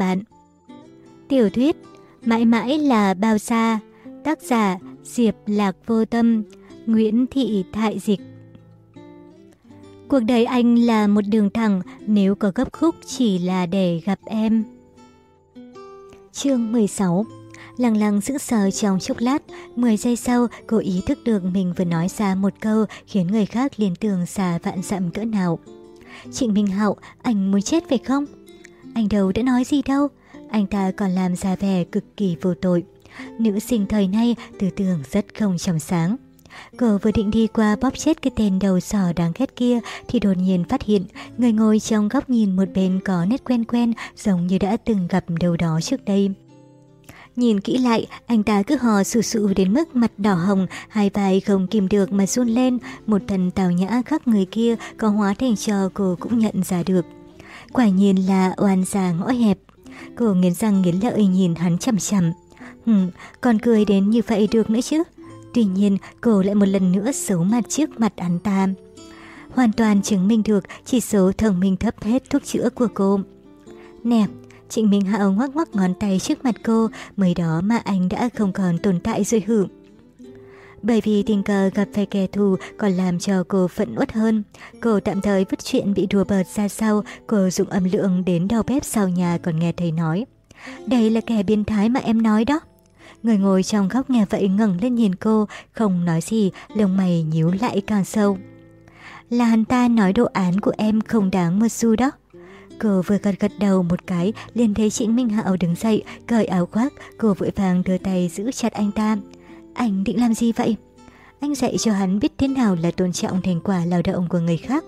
bạn. Tiểu thuyết Mãi mãi là bao xa Tác giả Diệp Lạc Vô Tâm Nguyễn Thị Thại Dịch Cuộc đời anh là một đường thẳng nếu có gấp khúc chỉ là để gặp em. Chương 16 Lăng lăng sững sờ trong chốc lát, 10 giây sau cô ý thức được mình vừa nói ra một câu khiến người khác liền tưởng xà vạn dặm cỡ nào. Trịnh Minh Hạo, anh muốn chết phải không? Anh đâu đã nói gì đâu, anh ta còn làm ra vẻ cực kỳ vô tội. Nữ sinh thời nay tư tưởng rất không trong sáng. Cô vừa định đi qua bóp chết cái tên đầu sỏ đáng ghét kia thì đột nhiên phát hiện người ngồi trong góc nhìn một bên có nét quen quen giống như đã từng gặp đâu đó trước đây. Nhìn kỹ lại, anh ta cứ hò sù sụ đến mức mặt đỏ hồng, hai vai không kìm được mà run lên, một thần tào nhã khác người kia có hóa thành cho cô cũng nhận ra được. Quả nhiên là oan già ngõ hẹp. Cô nghiến răng nghiến lợi nhìn hắn chằm chằm. hừ, còn cười đến như vậy được nữa chứ. Tuy nhiên, cô lại một lần nữa xấu mặt trước mặt hắn ta. Hoàn toàn chứng minh được chỉ số thông minh thấp hết thuốc chữa của cô. Nè, Trịnh Minh Hạo ngoắc ngoắc ngón tay trước mặt cô, mới đó mà anh đã không còn tồn tại rồi hử. Bởi vì tình cờ gặp phải kẻ thù còn làm cho cô phẫn uất hơn. Cô tạm thời vứt chuyện bị đùa bợt ra sau, cô dùng âm lượng đến đầu bếp sau nhà còn nghe thầy nói. Đây là kẻ biến thái mà em nói đó. Người ngồi trong góc nghe vậy ngẩng lên nhìn cô, không nói gì, lông mày nhíu lại càng sâu. Là hắn ta nói đồ án của em không đáng một xu đó. Cô vừa gật gật đầu một cái, liền thấy Trịnh Minh Hạo đứng dậy, cởi áo khoác, cô vội vàng đưa tay giữ chặt anh ta. Anh định làm gì vậy? Anh dạy cho hắn biết thế nào là tôn trọng thành quả lao động của người khác.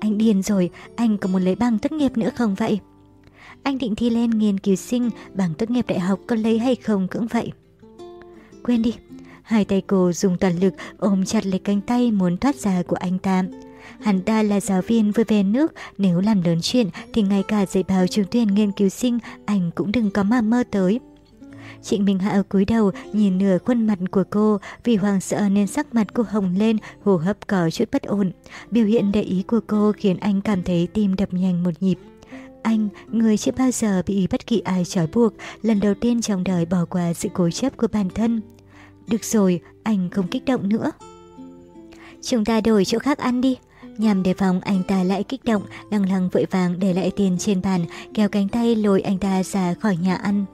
Anh điên rồi, anh có muốn lấy bằng tốt nghiệp nữa không vậy? Anh định thi lên nghiên cứu sinh, bằng tốt nghiệp đại học có lấy hay không cũng vậy. Quên đi, hai tay cô dùng toàn lực ôm chặt lấy cánh tay muốn thoát ra của anh ta. Hắn ta là giáo viên vừa về nước, nếu làm lớn chuyện thì ngay cả dạy bảo trường tuyển nghiên cứu sinh anh cũng đừng có mà mơ tới. Trịnh Minh Hạ cúi đầu nhìn nửa khuôn mặt của cô, vì hoàng sợ nên sắc mặt cô hồng lên, hô hấp có chút bất ổn. Biểu hiện để ý của cô khiến anh cảm thấy tim đập nhanh một nhịp. Anh, người chưa bao giờ bị bất kỳ ai trói buộc, lần đầu tiên trong đời bỏ qua sự cố chấp của bản thân. Được rồi, anh không kích động nữa. Chúng ta đổi chỗ khác ăn đi. Nhằm đề phòng anh ta lại kích động, lăng lăng vội vàng để lại tiền trên bàn, kéo cánh tay lôi anh ta ra khỏi nhà ăn.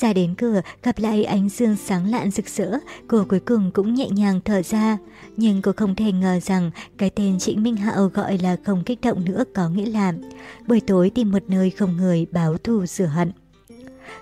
Ra đến cửa, gặp lại ánh dương sáng lạn rực rỡ, cô cuối cùng cũng nhẹ nhàng thở ra. Nhưng cô không thể ngờ rằng cái tên Trịnh Minh Hạo gọi là không kích động nữa có nghĩa là buổi tối tìm một nơi không người báo thù rửa hận.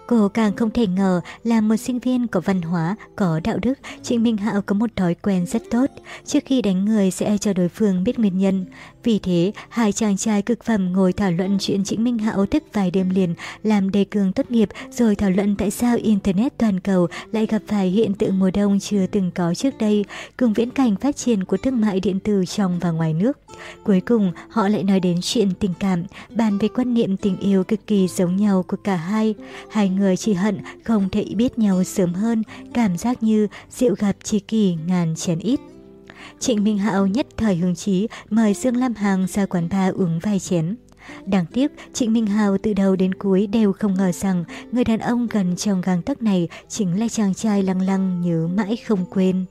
Cô càng không thể ngờ là một sinh viên có văn hóa, có đạo đức, Trịnh Minh Hạo có một thói quen rất tốt. Trước khi đánh người sẽ cho đối phương biết nguyên nhân. Vì thế, hai chàng trai cực phẩm ngồi thảo luận chuyện Trịnh Minh Hạo thức vài đêm liền, làm đề cường tốt nghiệp, rồi thảo luận tại sao Internet toàn cầu lại gặp phải hiện tượng mùa đông chưa từng có trước đây, cùng viễn cảnh phát triển của thương mại điện tử trong và ngoài nước. Cuối cùng, họ lại nói đến chuyện tình cảm, bàn về quan niệm tình yêu cực kỳ giống nhau của cả hai. Hai người chỉ hận không thể biết nhau sớm hơn, cảm giác như rượu gặp chi kỳ ngàn chén ít. Trịnh Minh Hạo nhất thời hứng chí mời Dương Lam Hằng ra quán bar uống vài chén. Đáng tiếc, Trịnh Minh Hào từ đầu đến cuối đều không ngờ rằng người đàn ông gần trong gang tấc này chính là chàng trai lăng lăng nhớ mãi không quên.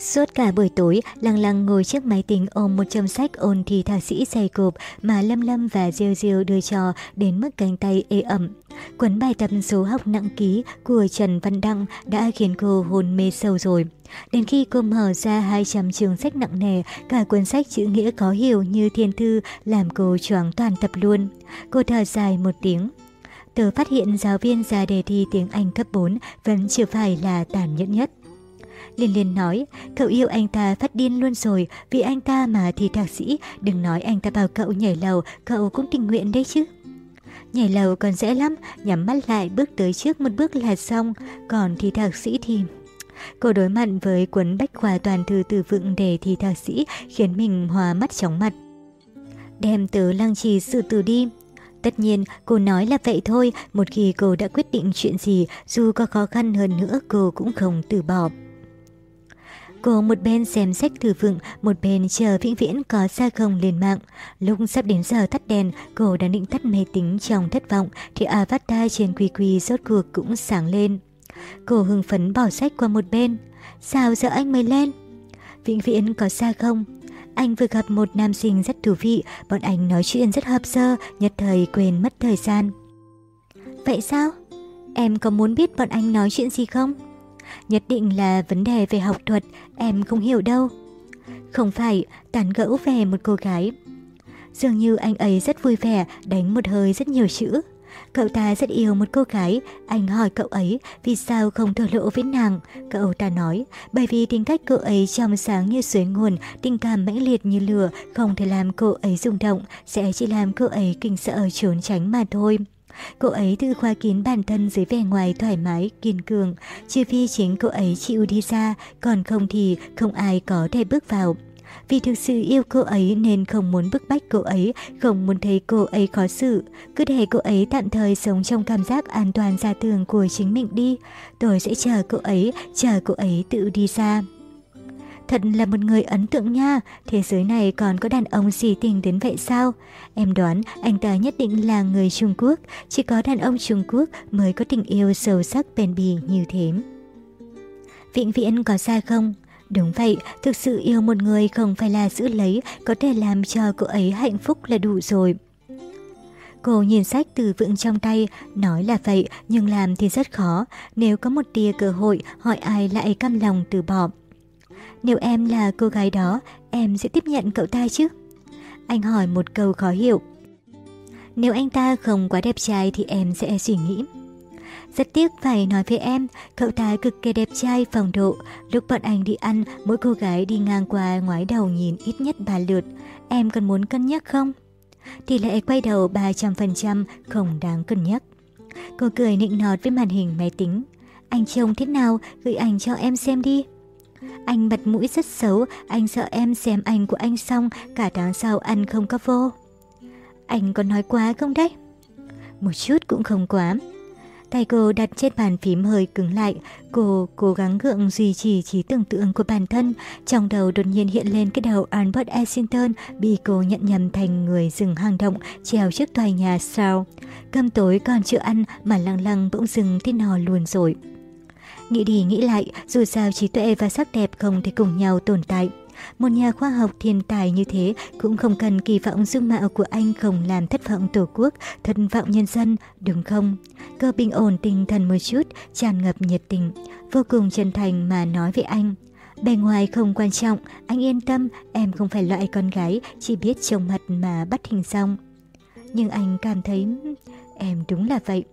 Suốt cả buổi tối, Lăng Lăng ngồi trước máy tính ôm một chồng sách ôn thi thạc sĩ dày cộp mà Lâm Lâm và Diêu Diêu đưa cho đến mức cánh tay ê ẩm. Cuốn bài tập số học nặng ký của Trần Văn Đăng đã khiến cô hôn mê sâu rồi. Đến khi cô mở ra 200 trường sách nặng nề, cả cuốn sách chữ nghĩa có hiểu như thiên thư làm cô choáng toàn tập luôn. Cô thở dài một tiếng. Tớ phát hiện giáo viên ra đề thi tiếng Anh cấp 4 vẫn chưa phải là tàn nhẫn nhất. Liên Liên nói, cậu yêu anh ta phát điên luôn rồi, vì anh ta mà thì thạc sĩ, đừng nói anh ta bảo cậu nhảy lầu, cậu cũng tình nguyện đấy chứ. Nhảy lầu còn dễ lắm, nhắm mắt lại bước tới trước một bước là xong, còn thì thạc sĩ thì... Cô đối mặt với cuốn bách khoa toàn thư từ vựng để thi thạc sĩ khiến mình hòa mắt chóng mặt. Đem tớ lăng trì sự từ đi. Tất nhiên, cô nói là vậy thôi, một khi cô đã quyết định chuyện gì, dù có khó khăn hơn nữa cô cũng không từ bỏ. Cô một bên xem sách thử vựng, một bên chờ vĩnh viễn có ra không lên mạng. Lúc sắp đến giờ tắt đèn, cô đã định tắt máy tính trong thất vọng, thì avatar trên quy quy rốt cuộc cũng sáng lên. Cô hưng phấn bỏ sách qua một bên. Sao giờ anh mới lên? Vĩnh viễn có xa không? Anh vừa gặp một nam sinh rất thú vị, bọn anh nói chuyện rất hợp sơ, nhất thời quên mất thời gian. Vậy sao? Em có muốn biết bọn anh nói chuyện gì không? Nhất định là vấn đề về học thuật, em không hiểu đâu. Không phải, tán gẫu về một cô gái. Dường như anh ấy rất vui vẻ, đánh một hơi rất nhiều chữ. Cậu ta rất yêu một cô gái, anh hỏi cậu ấy vì sao không thổ lộ với nàng. Cậu ta nói, bởi vì tính cách cô ấy trong sáng như suối nguồn, tình cảm mãnh liệt như lửa, không thể làm cô ấy rung động, sẽ chỉ làm cô ấy kinh sợ trốn tránh mà thôi. Cô ấy tự khóa kín bản thân dưới vẻ ngoài thoải mái, kiên cường, trừ phi chính cô ấy chịu đi ra, còn không thì không ai có thể bước vào. Vì thực sự yêu cô ấy nên không muốn bức bách cô ấy, không muốn thấy cô ấy khó xử. Cứ để cô ấy tạm thời sống trong cảm giác an toàn gia tường của chính mình đi. Tôi sẽ chờ cô ấy, chờ cô ấy tự đi ra. Thật là một người ấn tượng nha, thế giới này còn có đàn ông gì tình đến vậy sao? Em đoán anh ta nhất định là người Trung Quốc, chỉ có đàn ông Trung Quốc mới có tình yêu sâu sắc bền bỉ như thế. Vĩnh viễn có sai không? Đúng vậy, thực sự yêu một người không phải là giữ lấy, có thể làm cho cô ấy hạnh phúc là đủ rồi. Cô nhìn sách từ vựng trong tay, nói là vậy nhưng làm thì rất khó, nếu có một tia cơ hội hỏi ai lại căm lòng từ bỏ. Nếu em là cô gái đó, em sẽ tiếp nhận cậu ta chứ? Anh hỏi một câu khó hiểu. Nếu anh ta không quá đẹp trai thì em sẽ suy nghĩ. Rất tiếc phải nói với em, cậu ta cực kỳ đẹp trai phòng độ. Lúc bọn anh đi ăn, mỗi cô gái đi ngang qua ngoái đầu nhìn ít nhất ba lượt. Em còn muốn cân nhắc không? Tỷ lệ quay đầu 300% không đáng cân nhắc. Cô cười nịnh nọt với màn hình máy tính. Anh trông thế nào, gửi ảnh cho em xem đi. Anh mặt mũi rất xấu, anh sợ em xem ảnh của anh xong, cả tháng sau ăn không có vô. Anh có nói quá không đấy? Một chút cũng không quá. Tay cô đặt trên bàn phím hơi cứng lại, cô cố gắng gượng duy trì trí tưởng tượng của bản thân. Trong đầu đột nhiên hiện lên cái đầu Albert Essington bị cô nhận nhầm thành người rừng hang động treo trước tòa nhà sao. Cơm tối còn chưa ăn mà lăng lăng bỗng dừng tin nò luôn rồi. Nghĩ đi nghĩ lại, dù sao trí tuệ và sắc đẹp không thể cùng nhau tồn tại. Một nhà khoa học thiên tài như thế cũng không cần kỳ vọng dung mạo của anh không làm thất vọng tổ quốc, thất vọng nhân dân, đúng không? Cơ bình ổn tinh thần một chút, tràn ngập nhiệt tình, vô cùng chân thành mà nói với anh. Bề ngoài không quan trọng, anh yên tâm, em không phải loại con gái chỉ biết trông mặt mà bắt hình xong. Nhưng anh cảm thấy em đúng là vậy.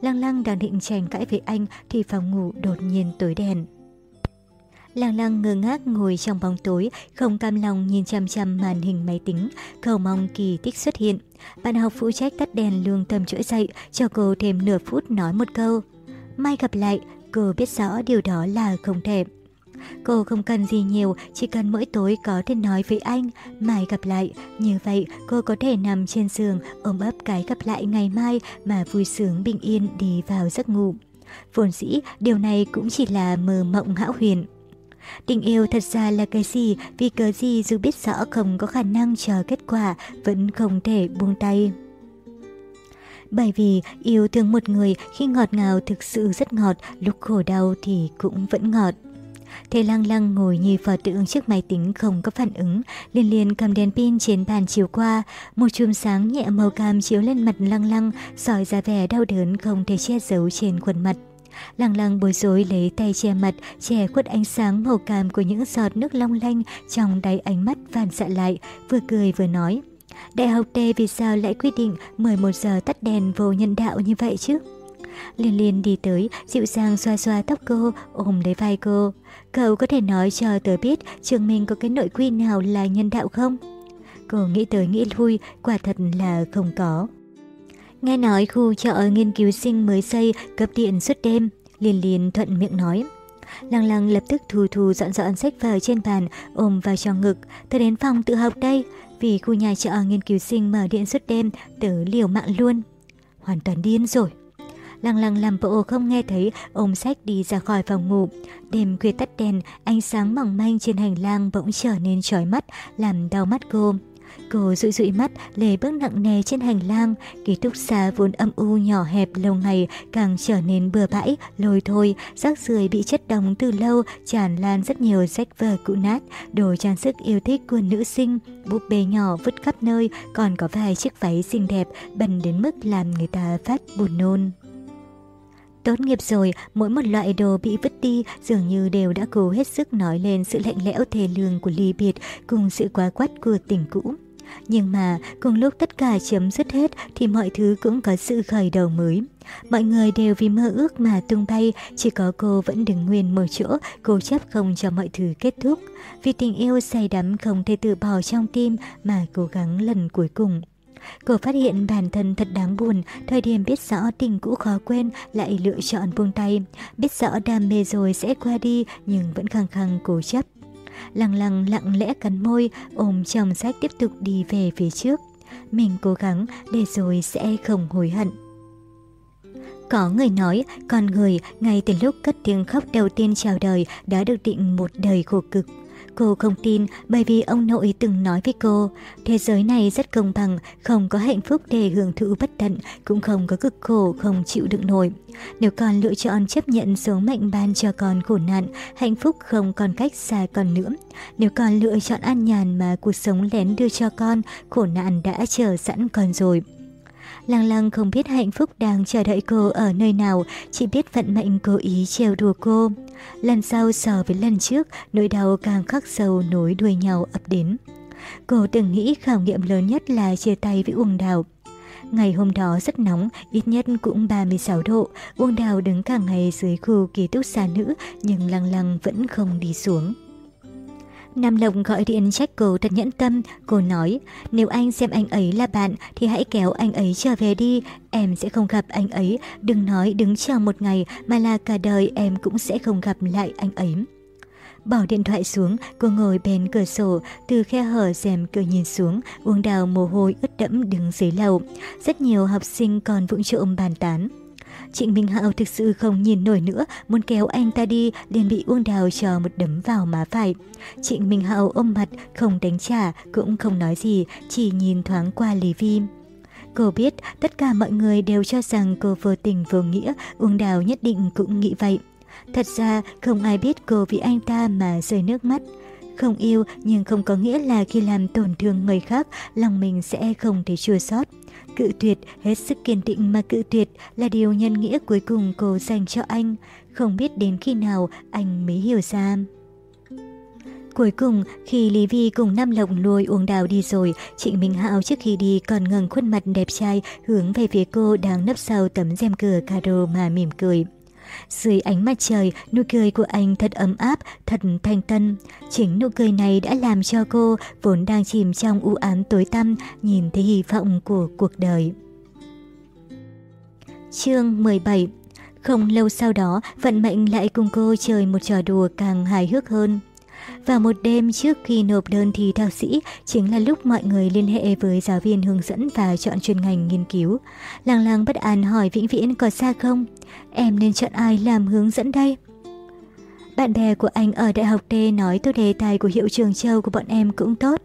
Lăng lăng đang định tranh cãi với anh thì phòng ngủ đột nhiên tối đèn. Lăng lăng ngơ ngác ngồi trong bóng tối, không cam lòng nhìn chăm chăm màn hình máy tính, cầu mong kỳ tích xuất hiện. Bạn học phụ trách tắt đèn lương tâm trỗi dậy, cho cô thêm nửa phút nói một câu. Mai gặp lại, cô biết rõ điều đó là không thể. Cô không cần gì nhiều, chỉ cần mỗi tối có thể nói với anh, mai gặp lại. Như vậy, cô có thể nằm trên giường, ôm ấp cái gặp lại ngày mai mà vui sướng bình yên đi vào giấc ngủ. Vốn dĩ, điều này cũng chỉ là mơ mộng hão huyền. Tình yêu thật ra là cái gì, vì cớ gì dù biết rõ không có khả năng chờ kết quả, vẫn không thể buông tay. Bởi vì yêu thương một người khi ngọt ngào thực sự rất ngọt, lúc khổ đau thì cũng vẫn ngọt. Thế lăng lăng ngồi như phò tượng trước máy tính không có phản ứng, liên liên cầm đèn pin trên bàn chiếu qua, một chùm sáng nhẹ màu cam chiếu lên mặt lăng lăng, sỏi ra vẻ đau đớn không thể che giấu trên khuôn mặt. Lăng lăng bối rối lấy tay che mặt, che khuất ánh sáng màu cam của những giọt nước long lanh trong đáy ánh mắt phản xạ lại, vừa cười vừa nói. Đại học T vì sao lại quyết định 11 giờ tắt đèn vô nhân đạo như vậy chứ? Liên liên đi tới, dịu dàng xoa xoa tóc cô, ôm lấy vai cô. Cậu có thể nói cho tớ biết trường mình có cái nội quy nào là nhân đạo không? Cô nghĩ tới nghĩ lui, quả thật là không có. Nghe nói khu chợ nghiên cứu sinh mới xây cấp điện suốt đêm, liên liên thuận miệng nói. Lăng lăng lập tức thù thù dọn dọn sách vở trên bàn, ôm vào trong ngực. Tớ đến phòng tự học đây, vì khu nhà chợ nghiên cứu sinh mở điện suốt đêm, tớ liều mạng luôn. Hoàn toàn điên rồi lăng lăng làm bộ không nghe thấy, ôm sách đi ra khỏi phòng ngủ. Đêm khuya tắt đèn, ánh sáng mỏng manh trên hành lang bỗng trở nên chói mắt, làm đau mắt cô. Cô dụi dụi mắt, lề bước nặng nề trên hành lang, ký túc xá vốn âm u nhỏ hẹp lâu ngày càng trở nên bừa bãi, lôi thôi, rác rưởi bị chất đóng từ lâu, tràn lan rất nhiều sách vở cũ nát, đồ trang sức yêu thích của nữ sinh, búp bê nhỏ vứt khắp nơi, còn có vài chiếc váy xinh đẹp, bẩn đến mức làm người ta phát buồn nôn. Tốt nghiệp rồi, mỗi một loại đồ bị vứt đi dường như đều đã cố hết sức nói lên sự lạnh lẽo thề lương của ly biệt cùng sự quá quắt của tình cũ. Nhưng mà cùng lúc tất cả chấm dứt hết thì mọi thứ cũng có sự khởi đầu mới. Mọi người đều vì mơ ước mà tung bay, chỉ có cô vẫn đứng nguyên một chỗ, cố chấp không cho mọi thứ kết thúc. Vì tình yêu say đắm không thể tự bỏ trong tim mà cố gắng lần cuối cùng. Cô phát hiện bản thân thật đáng buồn, thời điểm biết rõ tình cũ khó quên lại lựa chọn buông tay. Biết rõ đam mê rồi sẽ qua đi nhưng vẫn khăng khăng cố chấp. lặng lặng lặng lẽ cắn môi, ôm chồng sách tiếp tục đi về phía trước. Mình cố gắng để rồi sẽ không hối hận. Có người nói, con người ngay từ lúc cất tiếng khóc đầu tiên chào đời đã được định một đời khổ cực. Cô không tin bởi vì ông nội từng nói với cô, thế giới này rất công bằng, không có hạnh phúc để hưởng thụ bất tận, cũng không có cực khổ không chịu đựng nổi. Nếu con lựa chọn chấp nhận số mệnh ban cho con khổ nạn, hạnh phúc không còn cách xa con nữa. Nếu con lựa chọn an nhàn mà cuộc sống lén đưa cho con, khổ nạn đã chờ sẵn con rồi. Lăng lăng không biết hạnh phúc đang chờ đợi cô ở nơi nào, chỉ biết vận mệnh cố ý trêu đùa cô. Lần sau so với lần trước, nỗi đau càng khắc sâu nối đuôi nhau ập đến. Cô từng nghĩ khảo nghiệm lớn nhất là chia tay với Uông Đào. Ngày hôm đó rất nóng, ít nhất cũng 36 độ. Uông Đào đứng cả ngày dưới khu ký túc xá nữ, nhưng lăng lăng vẫn không đi xuống. Nam Lộc gọi điện trách cô thật nhẫn tâm, cô nói, nếu anh xem anh ấy là bạn thì hãy kéo anh ấy trở về đi, em sẽ không gặp anh ấy, đừng nói đứng chờ một ngày mà là cả đời em cũng sẽ không gặp lại anh ấy. Bỏ điện thoại xuống, cô ngồi bên cửa sổ, từ khe hở rèm cửa nhìn xuống, uống đào mồ hôi ướt đẫm đứng dưới lầu. Rất nhiều học sinh còn vụng trộm bàn tán. Trịnh Minh Hạo thực sự không nhìn nổi nữa, muốn kéo anh ta đi, liền bị Uông Đào cho một đấm vào má phải. Trịnh Minh Hạo ôm mặt, không đánh trả, cũng không nói gì, chỉ nhìn thoáng qua Lý Vi. Cô biết tất cả mọi người đều cho rằng cô vô tình vô nghĩa, Uông Đào nhất định cũng nghĩ vậy. Thật ra không ai biết cô vì anh ta mà rơi nước mắt. Không yêu nhưng không có nghĩa là khi làm tổn thương người khác, lòng mình sẽ không thể chua xót. Cự tuyệt, hết sức kiên định mà cự tuyệt là điều nhân nghĩa cuối cùng cô dành cho anh. Không biết đến khi nào anh mới hiểu ra. Cuối cùng, khi Lý Vi cùng Nam Lộc nuôi uống đào đi rồi, Trịnh Minh Hạo trước khi đi còn ngừng khuôn mặt đẹp trai hướng về phía cô đang nấp sau tấm rèm cửa caro mà mỉm cười. Dưới ánh mặt trời, nụ cười của anh thật ấm áp, thật thanh tân. Chính nụ cười này đã làm cho cô, vốn đang chìm trong u ám tối tăm, nhìn thấy hy vọng của cuộc đời. Chương 17 Không lâu sau đó, vận mệnh lại cùng cô chơi một trò đùa càng hài hước hơn. Vào một đêm trước khi nộp đơn thi thạc sĩ, chính là lúc mọi người liên hệ với giáo viên hướng dẫn và chọn chuyên ngành nghiên cứu. Làng làng bất an hỏi Vĩnh Viễn có xa không? Em nên chọn ai làm hướng dẫn đây? Bạn bè của anh ở Đại học T nói tôi đề tài của hiệu trường châu của bọn em cũng tốt.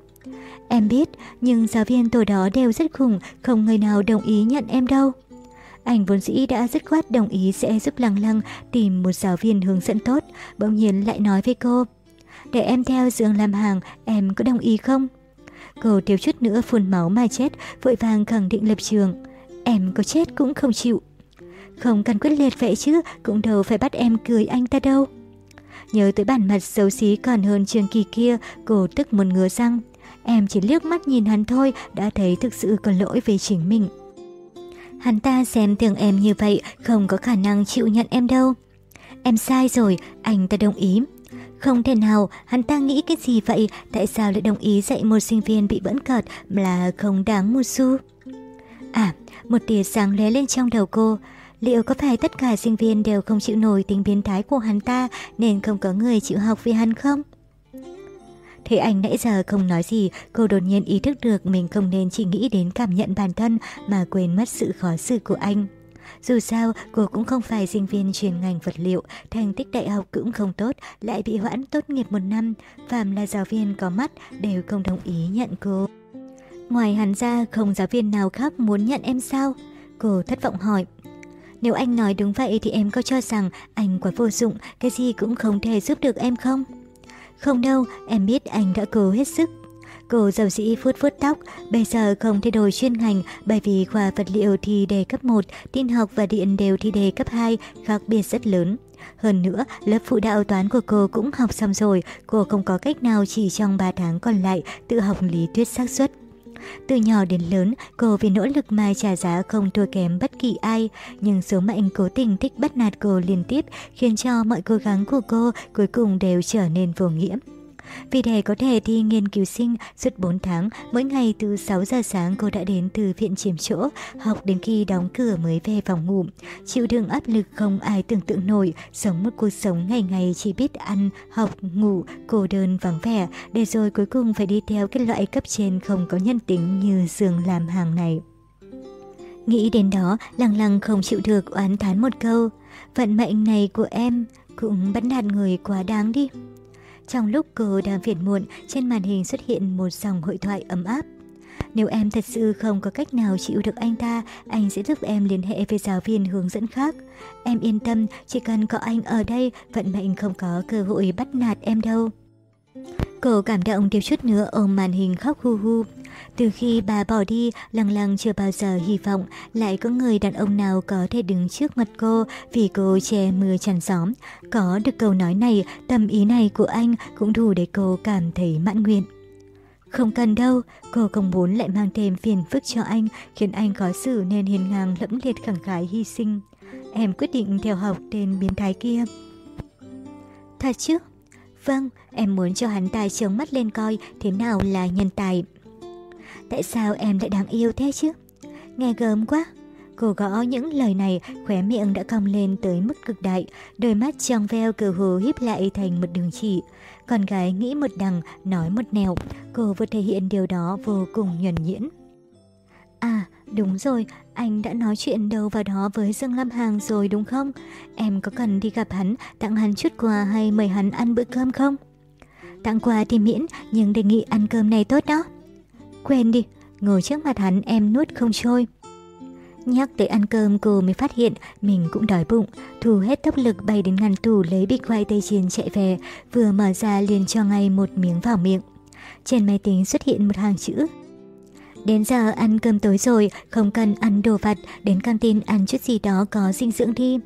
Em biết, nhưng giáo viên tổ đó đều rất khủng, không người nào đồng ý nhận em đâu. Anh vốn dĩ đã rất khoát đồng ý sẽ giúp Lăng Lăng tìm một giáo viên hướng dẫn tốt, bỗng nhiên lại nói với cô. Để em theo Dương làm hàng, em có đồng ý không? Cô thiếu chút nữa phun máu mà chết, vội vàng khẳng định lập trường. Em có chết cũng không chịu. Không cần quyết liệt vậy chứ, cũng đâu phải bắt em cười anh ta đâu. Nhớ tới bản mặt xấu xí còn hơn trường kỳ kia, cô tức một ngứa răng. Em chỉ liếc mắt nhìn hắn thôi, đã thấy thực sự có lỗi về chính mình. Hắn ta xem thường em như vậy, không có khả năng chịu nhận em đâu. Em sai rồi, anh ta đồng ý. Không thể nào, hắn ta nghĩ cái gì vậy? Tại sao lại đồng ý dạy một sinh viên bị bẫn cợt là không đáng một xu? À, một tia sáng lóe lên trong đầu cô. Liệu có phải tất cả sinh viên đều không chịu nổi tính biến thái của hắn ta nên không có người chịu học vì hắn không? Thế anh nãy giờ không nói gì, cô đột nhiên ý thức được mình không nên chỉ nghĩ đến cảm nhận bản thân mà quên mất sự khó xử của anh. Dù sao, cô cũng không phải sinh viên chuyên ngành vật liệu, thành tích đại học cũng không tốt, lại bị hoãn tốt nghiệp một năm. Phạm là giáo viên có mắt đều không đồng ý nhận cô. Ngoài hắn ra, không giáo viên nào khác muốn nhận em sao? Cô thất vọng hỏi. Nếu anh nói đúng vậy thì em có cho rằng anh quá vô dụng, cái gì cũng không thể giúp được em không? Không đâu, em biết anh đã cố hết sức. Cô giàu sĩ phút phút tóc, bây giờ không thay đổi chuyên ngành bởi vì khoa vật liệu thì đề cấp 1, tin học và điện đều thi đề cấp 2, khác biệt rất lớn. Hơn nữa, lớp phụ đạo toán của cô cũng học xong rồi, cô không có cách nào chỉ trong 3 tháng còn lại tự học lý thuyết xác suất. Từ nhỏ đến lớn, cô vì nỗ lực mà trả giá không thua kém bất kỳ ai, nhưng số mệnh cố tình thích bắt nạt cô liên tiếp khiến cho mọi cố gắng của cô cuối cùng đều trở nên vô nghĩa. Vì để có thể thi nghiên cứu sinh suốt 4 tháng, mỗi ngày từ 6 giờ sáng cô đã đến từ viện chiếm chỗ, học đến khi đóng cửa mới về phòng ngủ. Chịu đựng áp lực không ai tưởng tượng nổi, sống một cuộc sống ngày ngày chỉ biết ăn, học, ngủ, cô đơn vắng vẻ, để rồi cuối cùng phải đi theo cái loại cấp trên không có nhân tính như giường làm hàng này. Nghĩ đến đó, lăng lăng không chịu được oán thán một câu. Vận mệnh này của em cũng bắt nạt người quá đáng đi. Trong lúc cô đang phiền muộn, trên màn hình xuất hiện một dòng hội thoại ấm áp. Nếu em thật sự không có cách nào chịu được anh ta, anh sẽ giúp em liên hệ với giáo viên hướng dẫn khác. Em yên tâm, chỉ cần có anh ở đây, vận mệnh không có cơ hội bắt nạt em đâu. Cô cảm động thiếu chút nữa ôm màn hình khóc hu hu. Từ khi bà bỏ đi, Lăng Lăng chưa bao giờ hy vọng lại có người đàn ông nào có thể đứng trước mặt cô vì cô che mưa chắn gió. Có được câu nói này, tâm ý này của anh cũng đủ để cô cảm thấy mãn nguyện. Không cần đâu, cô không muốn lại mang thêm phiền phức cho anh, khiến anh khó xử nên hiền ngang lẫm liệt khẳng khái hy sinh. Em quyết định theo học tên biến thái kia. Thật chứ? Vâng, em muốn cho hắn tài trướng mắt lên coi thế nào là nhân tài. Tại sao em lại đáng yêu thế chứ? Nghe gớm quá. Cô gõ những lời này, khóe miệng đã cong lên tới mức cực đại, đôi mắt trong veo cờ hồ híp lại thành một đường chỉ. Con gái nghĩ một đằng, nói một nẻo, cô vừa thể hiện điều đó vô cùng nhuần nhuyễn. À, đúng rồi, anh đã nói chuyện đâu vào đó với Dương Lâm Hàng rồi đúng không? Em có cần đi gặp hắn, tặng hắn chút quà hay mời hắn ăn bữa cơm không? Tặng quà thì miễn, nhưng đề nghị ăn cơm này tốt đó. Quên đi, ngồi trước mặt hắn em nuốt không trôi. Nhắc tới ăn cơm cô mới phát hiện mình cũng đói bụng, thu hết tốc lực bay đến ngăn tủ lấy bịch khoai tây chiên chạy về, vừa mở ra liền cho ngay một miếng vào miệng. Trên máy tính xuất hiện một hàng chữ. Đến giờ ăn cơm tối rồi, không cần ăn đồ vặt, đến căng tin ăn chút gì đó có dinh dưỡng đi.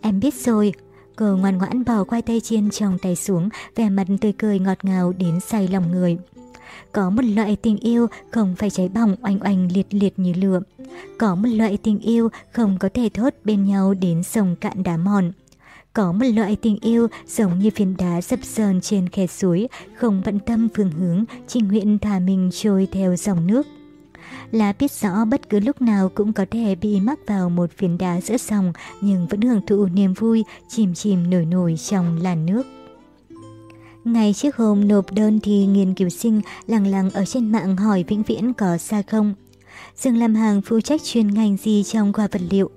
Em biết rồi, cô ngoan ngoãn bỏ khoai tây chiên trong tay xuống, vẻ mặt tươi cười ngọt ngào đến say lòng người. Có một loại tình yêu không phải cháy bỏng oanh oanh liệt liệt như lửa. Có một loại tình yêu không có thể thốt bên nhau đến sông cạn đá mòn. Có một loại tình yêu giống như phiến đá dập dờn trên khe suối, không bận tâm phương hướng, chỉ nguyện thả mình trôi theo dòng nước. Lá biết rõ bất cứ lúc nào cũng có thể bị mắc vào một phiến đá giữa sông, nhưng vẫn hưởng thụ niềm vui, chìm chìm nổi nổi trong làn nước. Ngay trước hôm nộp đơn thì nghiên cứu sinh lằng lằng ở trên mạng hỏi vĩnh viễn có xa không. Dương Lam Hàng phụ trách chuyên ngành gì trong khoa vật liệu.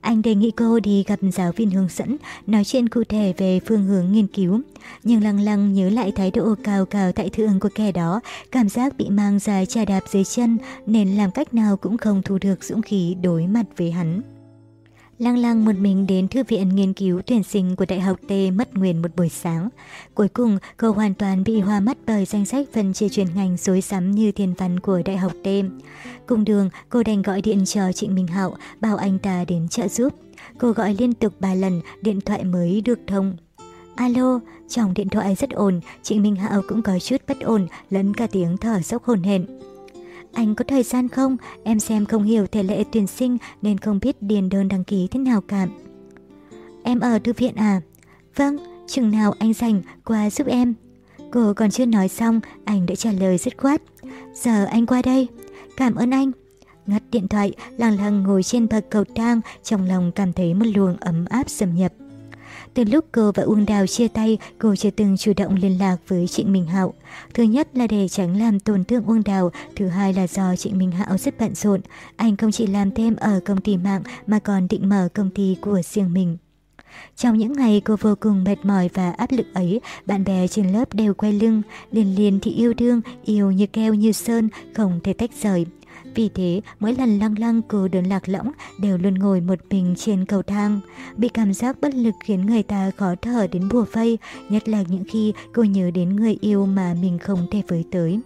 Anh đề nghị cô đi gặp giáo viên hướng dẫn, nói chuyện cụ thể về phương hướng nghiên cứu. Nhưng lăng lăng nhớ lại thái độ cao cao tại thượng của kẻ đó, cảm giác bị mang dài trà đạp dưới chân, nên làm cách nào cũng không thu được dũng khí đối mặt với hắn. Lăng lăng một mình đến thư viện nghiên cứu tuyển sinh của Đại học T mất nguyên một buổi sáng. Cuối cùng, cô hoàn toàn bị hoa mắt bởi danh sách phân chia chuyên ngành rối rắm như thiên văn của Đại học T. Cùng đường, cô đành gọi điện cho Trịnh Minh Hạo, bảo anh ta đến trợ giúp. Cô gọi liên tục 3 lần, điện thoại mới được thông. Alo, trong điện thoại rất ồn, Trịnh Minh Hạo cũng có chút bất ổn, lẫn cả tiếng thở dốc hồn hển. Anh có thời gian không? Em xem không hiểu thể lệ tuyển sinh nên không biết điền đơn đăng ký thế nào cả. Em ở thư viện à? Vâng, chừng nào anh rảnh qua giúp em. Cô còn chưa nói xong, anh đã trả lời dứt khoát. Giờ anh qua đây. Cảm ơn anh. Ngắt điện thoại, lằng lằng ngồi trên bậc cầu thang, trong lòng cảm thấy một luồng ấm áp xâm nhập. Từ lúc cô và Uông Đào chia tay, cô chưa từng chủ động liên lạc với Trịnh Minh Hạo. Thứ nhất là để tránh làm tổn thương Uông Đào, thứ hai là do Trịnh Minh Hạo rất bận rộn. Anh không chỉ làm thêm ở công ty mạng mà còn định mở công ty của riêng mình. Trong những ngày cô vô cùng mệt mỏi và áp lực ấy, bạn bè trên lớp đều quay lưng, liền liền thì yêu đương, yêu như keo như sơn, không thể tách rời. Vì thế, mỗi lần lăng lăng cô đơn lạc lõng đều luôn ngồi một mình trên cầu thang. Bị cảm giác bất lực khiến người ta khó thở đến bùa vây, nhất là những khi cô nhớ đến người yêu mà mình không thể với tới.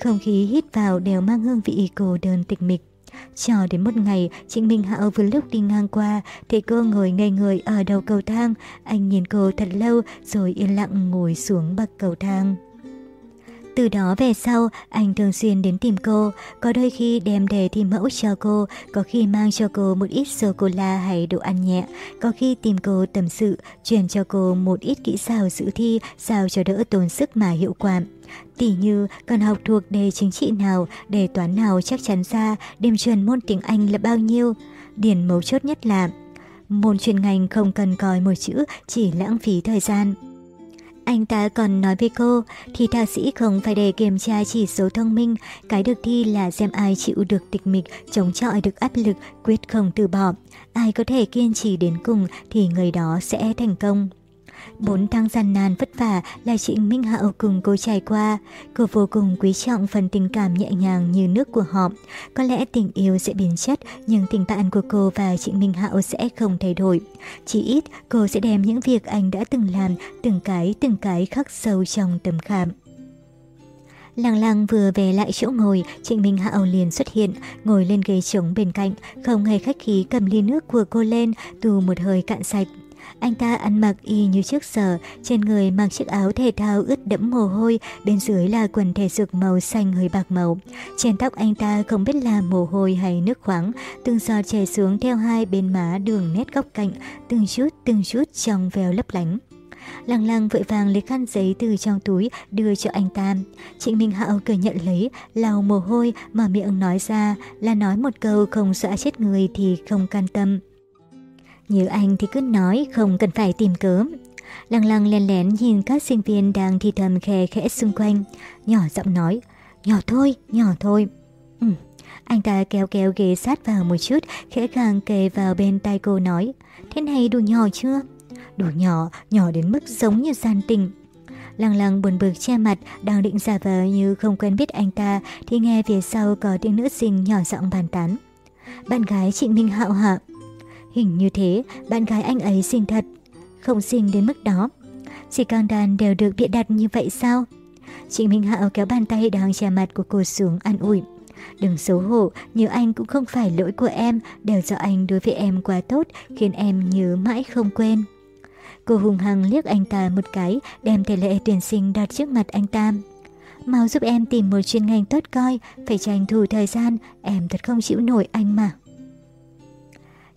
Không khí hít vào đều mang hương vị cô đơn tịch mịch. Cho đến một ngày, Trịnh Minh Hạo vừa lúc đi ngang qua, thì cô ngồi ngây người ở đầu cầu thang. Anh nhìn cô thật lâu rồi yên lặng ngồi xuống bậc cầu thang. Từ đó về sau, anh thường xuyên đến tìm cô, có đôi khi đem đề thi mẫu cho cô, có khi mang cho cô một ít sô-cô-la hay đồ ăn nhẹ, có khi tìm cô tâm sự, truyền cho cô một ít kỹ xào dự thi sao cho đỡ tốn sức mà hiệu quả. Tỷ như cần học thuộc đề chính trị nào, đề toán nào chắc chắn ra, điểm chuẩn môn tiếng Anh là bao nhiêu. Điển mấu chốt nhất là môn chuyên ngành không cần coi một chữ, chỉ lãng phí thời gian. Anh ta còn nói với cô, thì thạc sĩ không phải để kiểm tra chỉ số thông minh, cái được thi là xem ai chịu được tịch mịch, chống chọi được áp lực, quyết không từ bỏ. Ai có thể kiên trì đến cùng thì người đó sẽ thành công. Bốn tháng gian nan vất vả là Trịnh Minh Hạo cùng cô trải qua. Cô vô cùng quý trọng phần tình cảm nhẹ nhàng như nước của họ. Có lẽ tình yêu sẽ biến chất, nhưng tình bạn của cô và Trịnh Minh Hạo sẽ không thay đổi. Chỉ ít, cô sẽ đem những việc anh đã từng làm, từng cái từng cái khắc sâu trong tâm khảm. Lăng lăng vừa về lại chỗ ngồi, Trịnh Minh Hạo liền xuất hiện, ngồi lên ghế trống bên cạnh, không hề khách khí cầm ly nước của cô lên, tù một hơi cạn sạch. Anh ta ăn mặc y như trước giờ, trên người mặc chiếc áo thể thao ướt đẫm mồ hôi, bên dưới là quần thể dục màu xanh hơi bạc màu. Trên tóc anh ta không biết là mồ hôi hay nước khoáng, từng giọt chảy xuống theo hai bên má đường nét góc cạnh, từng chút từng chút trong veo lấp lánh. Lăng lăng vội vàng lấy khăn giấy từ trong túi đưa cho anh ta. Trịnh Minh Hạo cười nhận lấy, lau mồ hôi, mở miệng nói ra là nói một câu không dọa chết người thì không can tâm. Như anh thì cứ nói, không cần phải tìm cớ. Lăng lăng lén lén nhìn các sinh viên đang thi thầm khe khẽ xung quanh. Nhỏ giọng nói, nhỏ thôi, nhỏ thôi. Ừ. Anh ta kéo kéo ghế sát vào một chút, khẽ khàng kề vào bên tay cô nói, thế này đủ nhỏ chưa? Đủ nhỏ, nhỏ đến mức giống như gian tình. Lăng lăng buồn bực che mặt, đang định giả vờ như không quen biết anh ta, thì nghe phía sau có tiếng nữ sinh nhỏ giọng bàn tán. Bạn gái chị Minh Hạo hả? Hình như thế, bạn gái anh ấy xinh thật. Không xinh đến mức đó. Chỉ càng đàn đều được bịa đặt như vậy sao? Trịnh Minh Hạo kéo bàn tay đang che mặt của cô xuống an ủi. Đừng xấu hổ, như anh cũng không phải lỗi của em, đều do anh đối với em quá tốt, khiến em nhớ mãi không quên. Cô hùng hăng liếc anh ta một cái, đem thể lệ tuyển sinh đặt trước mặt anh ta. Mau giúp em tìm một chuyên ngành tốt coi, phải tranh thủ thời gian, em thật không chịu nổi anh mà.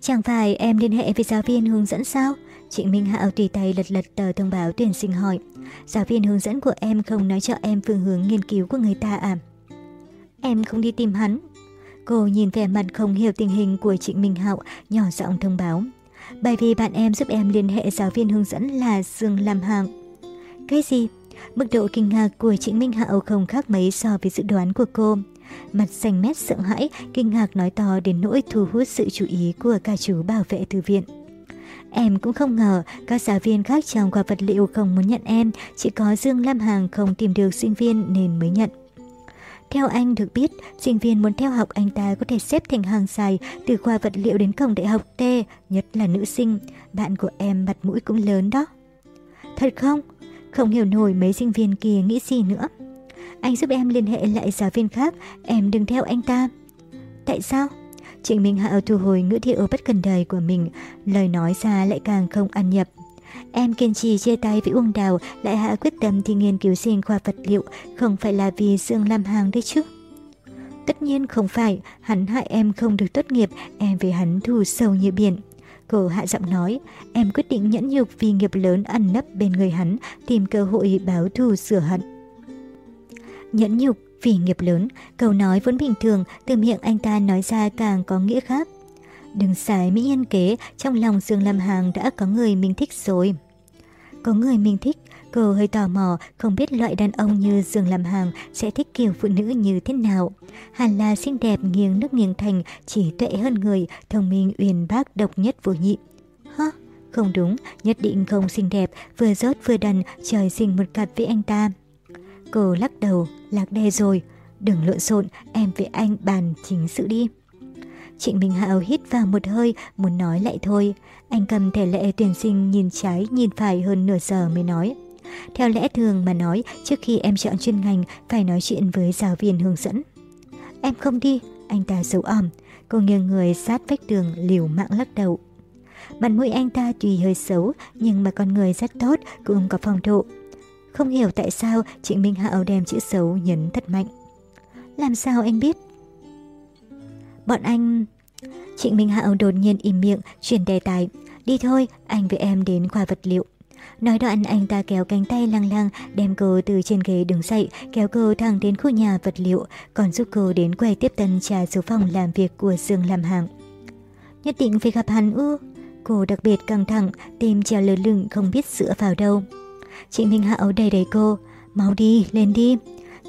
Chẳng phải em liên hệ với giáo viên hướng dẫn sao? Trịnh Minh Hạo tùy tay lật lật tờ thông báo tuyển sinh hỏi. Giáo viên hướng dẫn của em không nói cho em phương hướng nghiên cứu của người ta à? Em không đi tìm hắn. Cô nhìn vẻ mặt không hiểu tình hình của Trịnh Minh Hạo, nhỏ giọng thông báo. Bởi vì bạn em giúp em liên hệ giáo viên hướng dẫn là Dương Lam Hạng. Cái gì? Mức độ kinh ngạc của Trịnh Minh Hạo không khác mấy so với dự đoán của cô. Mặt xanh mét sợ hãi, kinh ngạc nói to đến nỗi thu hút sự chú ý của cả chú bảo vệ thư viện. Em cũng không ngờ các giáo viên khác trong khoa vật liệu không muốn nhận em, chỉ có Dương Lam Hàng không tìm được sinh viên nên mới nhận. Theo anh được biết, sinh viên muốn theo học anh ta có thể xếp thành hàng dài từ khoa vật liệu đến cổng đại học T, nhất là nữ sinh. Bạn của em mặt mũi cũng lớn đó. Thật không? Không hiểu nổi mấy sinh viên kia nghĩ gì nữa. Anh giúp em liên hệ lại giáo viên khác, em đừng theo anh ta. Tại sao? Trịnh Minh Hạo thu hồi ngữ điệu bất cần đời của mình, lời nói ra lại càng không ăn nhập. Em kiên trì chia tay với Uông Đào, lại hạ quyết tâm thi nghiên cứu sinh khoa vật liệu, không phải là vì Dương Lam Hàng đấy chứ. Tất nhiên không phải, hắn hại em không được tốt nghiệp, em với hắn thù sâu như biển. Cô hạ giọng nói, em quyết định nhẫn nhục vì nghiệp lớn ẩn nấp bên người hắn, tìm cơ hội báo thù sửa hận. Nhẫn nhục vì nghiệp lớn, câu nói vốn bình thường, từ miệng anh ta nói ra càng có nghĩa khác. Đừng xài mỹ nhân kế, trong lòng Dương Lam Hàng đã có người mình thích rồi. có người mình thích. Cô hơi tò mò, không biết loại đàn ông như Dương lam hàng sẽ thích kiểu phụ nữ như thế nào. Hàn là xinh đẹp nghiêng nước nghiêng thành, chỉ tuệ hơn người, thông minh uyên bác độc nhất vô nhị. Hả? Không đúng, nhất định không xinh đẹp, vừa rớt vừa đần, trời sinh một cặp với anh ta. Cô lắc đầu, lạc đề rồi. Đừng lộn xộn, em với anh bàn chính sự đi. Trịnh Minh Hạo hít vào một hơi, muốn nói lại thôi. Anh cầm thẻ lệ tuyển sinh nhìn trái nhìn phải hơn nửa giờ mới nói. Theo lẽ thường mà nói, trước khi em chọn chuyên ngành, phải nói chuyện với giáo viên hướng dẫn. Em không đi, anh ta giấu ỏm. Cô nghiêng người sát vách tường liều mạng lắc đầu. Mặt mũi anh ta tuy hơi xấu, nhưng mà con người rất tốt, cũng có phong độ. Không hiểu tại sao Trịnh Minh Hạo đem chữ xấu nhấn thật mạnh. Làm sao anh biết? Bọn anh... Trịnh Minh Hạo đột nhiên im miệng, chuyển đề tài. Đi thôi, anh với em đến khoa vật liệu. Nói đoạn anh ta kéo cánh tay lăng lăng, đem cô từ trên ghế đứng dậy, kéo cô thẳng đến khu nhà vật liệu, còn giúp cô đến quầy tiếp tân trà số phòng làm việc của Dương làm hàng. Nhất định phải gặp hắn ư. Cô đặc biệt căng thẳng, tim treo lơ lửng không biết sữa vào đâu. Chị Minh Hạo đầy đầy cô, mau đi, lên đi.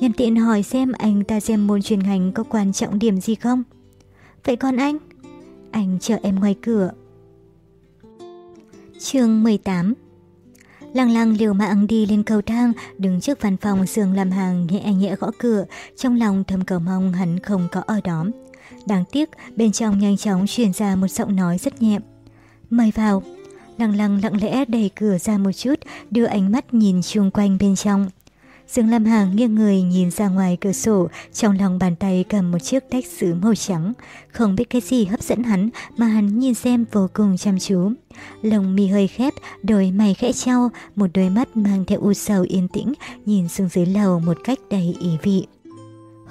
Nhân tiện hỏi xem anh ta xem môn truyền ngành có quan trọng điểm gì không? Vậy còn anh? Anh chờ em ngoài cửa. chương 18 Lăng lăng liều mạng đi lên cầu thang, đứng trước văn phòng sườn làm hàng nhẹ nhẹ gõ cửa, trong lòng thầm cầu mong hắn không có ở đó. Đáng tiếc, bên trong nhanh chóng truyền ra một giọng nói rất nhẹ. Mời vào. Lăng lăng lặng lẽ đẩy cửa ra một chút, đưa ánh mắt nhìn chung quanh bên trong. Dương Lam Hàng nghiêng người nhìn ra ngoài cửa sổ, trong lòng bàn tay cầm một chiếc tách sứ màu trắng. Không biết cái gì hấp dẫn hắn mà hắn nhìn xem vô cùng chăm chú. Lồng mi hơi khép, đôi mày khẽ trao, một đôi mắt mang theo u sầu yên tĩnh, nhìn xuống dưới lầu một cách đầy ý vị.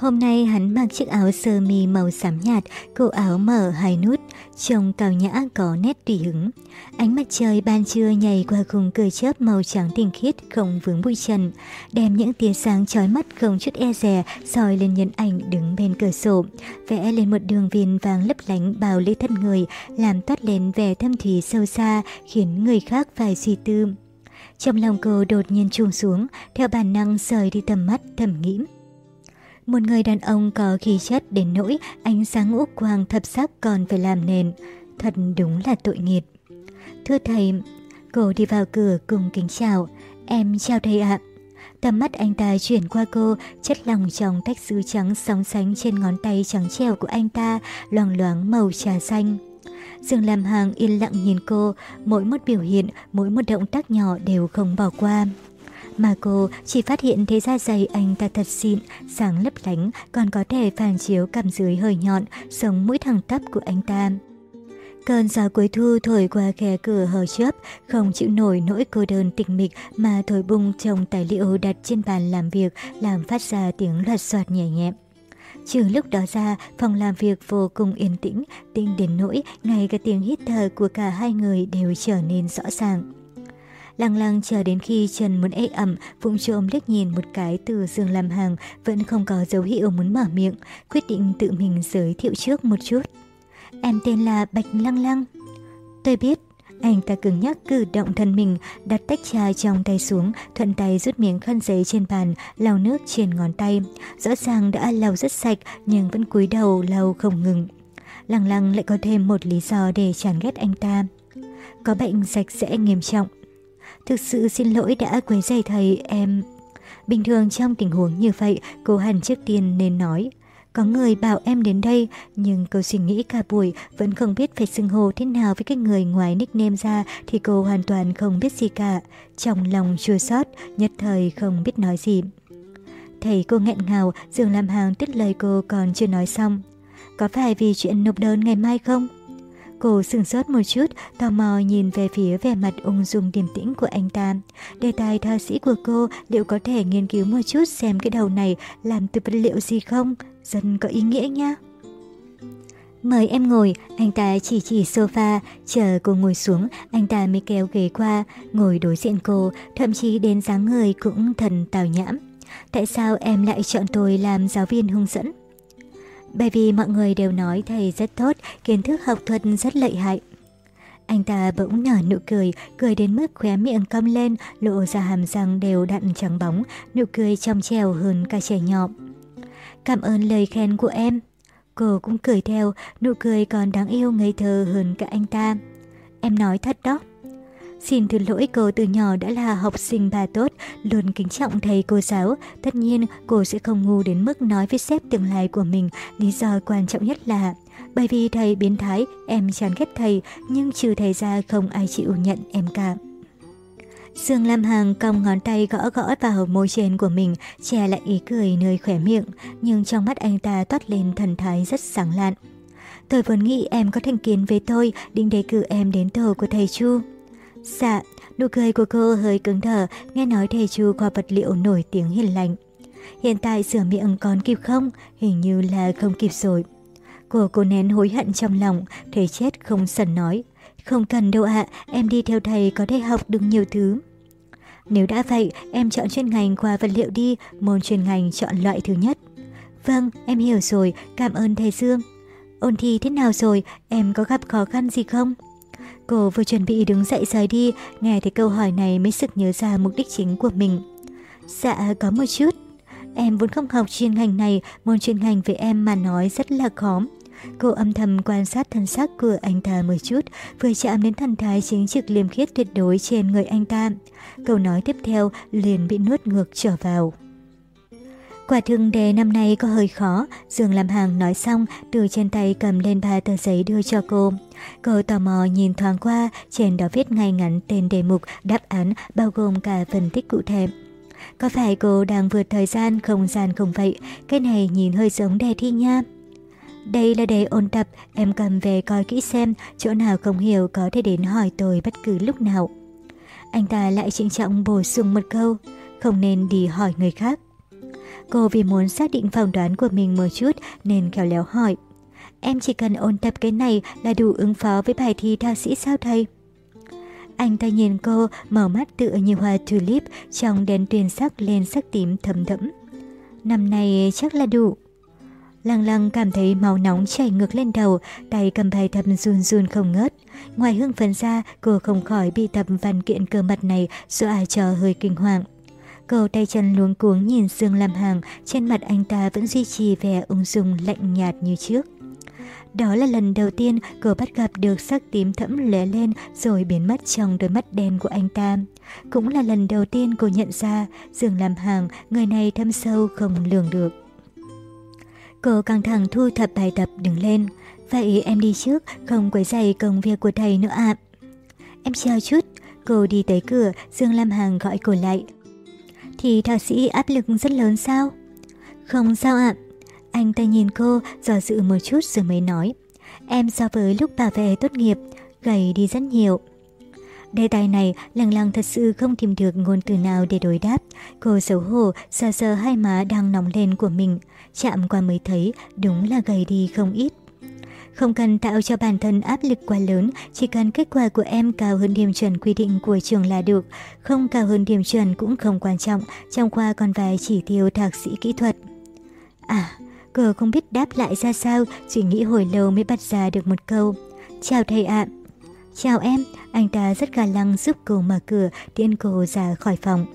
Hôm nay hắn mặc chiếc áo sơ mi màu xám nhạt, cổ áo mở hai nút, trông cao nhã có nét tùy hứng. Ánh mặt trời ban trưa nhảy qua khung cười chớp màu trắng tinh khiết không vướng bụi trần, đem những tia sáng chói mắt không chút e dè soi lên nhân ảnh đứng bên cửa sổ, vẽ lên một đường viền vàng lấp lánh bao lấy thân người, làm toát lên vẻ thâm thủy sâu xa, khiến người khác phải suy tư. Trong lòng cô đột nhiên trùng xuống, theo bản năng rời đi tầm mắt thầm nghĩ. Một người đàn ông có khí chất đến nỗi ánh sáng ngũ quang thập sắc còn phải làm nền. Thật đúng là tội nghiệp. Thưa thầy, cô đi vào cửa cùng kính chào. Em chào thầy ạ. Tầm mắt anh ta chuyển qua cô, chất lòng trong tách sứ trắng sóng sánh trên ngón tay trắng trèo của anh ta, loang loáng màu trà xanh. Dương làm hàng yên lặng nhìn cô, mỗi một biểu hiện, mỗi một động tác nhỏ đều không bỏ qua. Mà cô chỉ phát hiện thế da dày anh ta thật xịn, sáng lấp lánh, còn có thể phản chiếu cằm dưới hơi nhọn, sống mũi thẳng tắp của anh ta. Cơn gió cuối thu thổi qua khe cửa hờ chớp, không chịu nổi nỗi cô đơn tịch mịch mà thổi bung trong tài liệu đặt trên bàn làm việc làm phát ra tiếng loạt soạt nhẹ nhẹm. Trừ lúc đó ra, phòng làm việc vô cùng yên tĩnh, tinh đến nỗi ngay cả tiếng hít thở của cả hai người đều trở nên rõ ràng. Lăng lăng chờ đến khi trần muốn ê ẩm, vụng trộm liếc nhìn một cái từ giường làm hàng, vẫn không có dấu hiệu muốn mở miệng, quyết định tự mình giới thiệu trước một chút. Em tên là Bạch Lăng Lăng. Tôi biết, anh ta cứng nhắc cử động thân mình, đặt tách trà trong tay xuống, thuận tay rút miếng khăn giấy trên bàn, lau nước trên ngón tay. Rõ ràng đã lau rất sạch nhưng vẫn cúi đầu lau không ngừng. Lăng lăng lại có thêm một lý do để chán ghét anh ta. Có bệnh sạch sẽ nghiêm trọng, Thực sự xin lỗi đã quấy rầy thầy, em... Bình thường trong tình huống như vậy, cô hẳn trước tiên nên nói. Có người bảo em đến đây, nhưng cô suy nghĩ cả buổi vẫn không biết phải xưng hô thế nào với cái người ngoài nickname ra thì cô hoàn toàn không biết gì cả. Trong lòng chua xót, nhất thời không biết nói gì. Thầy cô nghẹn ngào, dường làm hàng tiết lời cô còn chưa nói xong. Có phải vì chuyện nộp đơn ngày mai không? Cô sừng sốt một chút, tò mò nhìn về phía vẻ mặt ung dung điềm tĩnh của anh ta. Đề tài thạc sĩ của cô liệu có thể nghiên cứu một chút xem cái đầu này làm từ vật liệu gì không? Dần có ý nghĩa nha. Mời em ngồi, anh ta chỉ chỉ sofa, chờ cô ngồi xuống, anh ta mới kéo ghế qua, ngồi đối diện cô, thậm chí đến dáng người cũng thần tào nhãm. Tại sao em lại chọn tôi làm giáo viên hướng dẫn? Bởi vì mọi người đều nói thầy rất tốt, kiến thức học thuật rất lợi hại. Anh ta bỗng nở nụ cười, cười đến mức khóe miệng cong lên, lộ ra hàm răng đều đặn trắng bóng, nụ cười trong trèo hơn cả trẻ nhỏ. Cảm ơn lời khen của em. Cô cũng cười theo, nụ cười còn đáng yêu ngây thơ hơn cả anh ta. Em nói thật đó. Xin thứ lỗi cô từ nhỏ đã là học sinh bà tốt, luôn kính trọng thầy cô giáo. Tất nhiên, cô sẽ không ngu đến mức nói với sếp tương lai của mình. Lý do quan trọng nhất là bởi vì thầy biến thái, em chán ghét thầy, nhưng trừ thầy ra không ai chịu nhận em cả. Dương Lam Hằng cong ngón tay gõ gõ vào môi trên của mình, che lại ý cười nơi khỏe miệng, nhưng trong mắt anh ta toát lên thần thái rất sáng lạn. Tôi vốn nghĩ em có thành kiến với tôi, định đề cử em đến tổ của thầy Chu. Dạ, nụ cười của cô hơi cứng đờ, nghe nói thầy Chu qua vật liệu nổi tiếng hiền lành. Hiện tại sửa miệng còn kịp không? Hình như là không kịp rồi. Cô cô nén hối hận trong lòng, thầy chết không sần nói. Không cần đâu ạ, em đi theo thầy có thể học được nhiều thứ. Nếu đã vậy, em chọn chuyên ngành qua vật liệu đi, môn chuyên ngành chọn loại thứ nhất. Vâng, em hiểu rồi, cảm ơn thầy Dương. Ôn thi thế nào rồi, em có gặp khó khăn gì không? Cô vừa chuẩn bị đứng dậy rời đi, nghe thấy câu hỏi này mới sực nhớ ra mục đích chính của mình. Dạ, có một chút. Em vốn không học chuyên ngành này, môn chuyên ngành với em mà nói rất là khó. Cô âm thầm quan sát thân sắc của anh ta một chút, vừa chạm đến thần thái chính trực liêm khiết tuyệt đối trên người anh ta. Câu nói tiếp theo liền bị nuốt ngược trở vào. Quả thương đề năm nay có hơi khó, Dương làm hàng nói xong, từ trên tay cầm lên ba tờ giấy đưa cho cô. Cô tò mò nhìn thoáng qua, trên đó viết ngay ngắn tên đề mục, đáp án, bao gồm cả phân tích cụ thể. Có phải cô đang vượt thời gian, không gian không vậy? Cái này nhìn hơi giống đề thi nha. Đây là đề ôn tập, em cầm về coi kỹ xem, chỗ nào không hiểu có thể đến hỏi tôi bất cứ lúc nào. Anh ta lại trịnh trọng bổ sung một câu, không nên đi hỏi người khác. Cô vì muốn xác định phỏng đoán của mình một chút nên khéo léo hỏi. Em chỉ cần ôn tập cái này là đủ ứng phó với bài thi thạc sĩ sao thầy? Anh ta nhìn cô, mở mắt tựa như hoa tulip trong đèn tuyền sắc lên sắc tím thấm thẫm Năm nay chắc là đủ. Lăng lăng cảm thấy máu nóng chảy ngược lên đầu, tay cầm bài tập run run không ngớt. Ngoài hưng phấn ra, cô không khỏi bị tập văn kiện cơ mặt này dọa cho hơi kinh hoàng cầu tay chân luống cuống nhìn Dương Lam Hàng, trên mặt anh ta vẫn duy trì vẻ ung dung lạnh nhạt như trước. Đó là lần đầu tiên cô bắt gặp được sắc tím thẫm lóe lên rồi biến mất trong đôi mắt đen của anh ta. Cũng là lần đầu tiên cô nhận ra Dương Lam Hàng, người này thâm sâu không lường được. Cô căng thẳng thu thập bài tập đứng lên. Vậy em đi trước, không quấy rầy công việc của thầy nữa ạ. Em chờ chút, cô đi tới cửa, Dương Lam Hằng gọi cô lại. Thì thạc sĩ áp lực rất lớn sao? Không sao ạ. Anh ta nhìn cô, dò dự một chút rồi mới nói. Em so với lúc bảo vệ tốt nghiệp, gầy đi rất nhiều. Đề tài này, lăng lăng thật sự không tìm được ngôn từ nào để đối đáp. Cô xấu hổ, sờ sờ hai má đang nóng lên của mình. Chạm qua mới thấy, đúng là gầy đi không ít. Không cần tạo cho bản thân áp lực quá lớn, chỉ cần kết quả của em cao hơn điểm chuẩn quy định của trường là được. Không cao hơn điểm chuẩn cũng không quan trọng, trong khoa còn vài chỉ tiêu thạc sĩ kỹ thuật. À, cô không biết đáp lại ra sao, suy nghĩ hồi lâu mới bắt ra được một câu. Chào thầy ạ. Chào em, anh ta rất gà lăng giúp cô mở cửa, tiễn cô ra khỏi phòng.